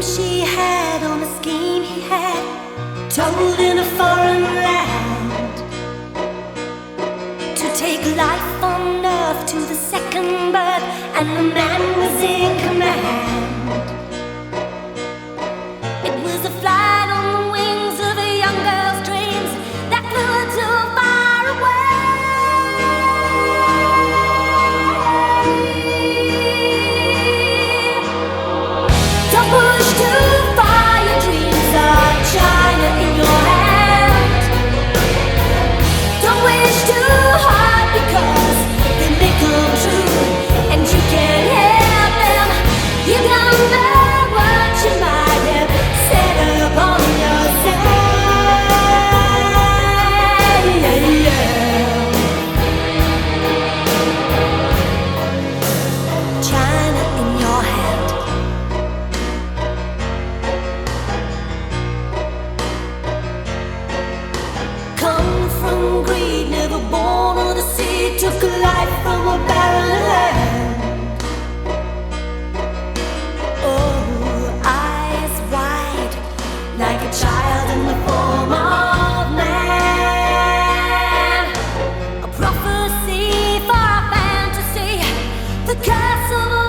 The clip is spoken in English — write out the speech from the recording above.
dream she had, on a scheme he had, told in a foreign land. To take life on earth to the second birth, and the man was in command. It was a fly. castle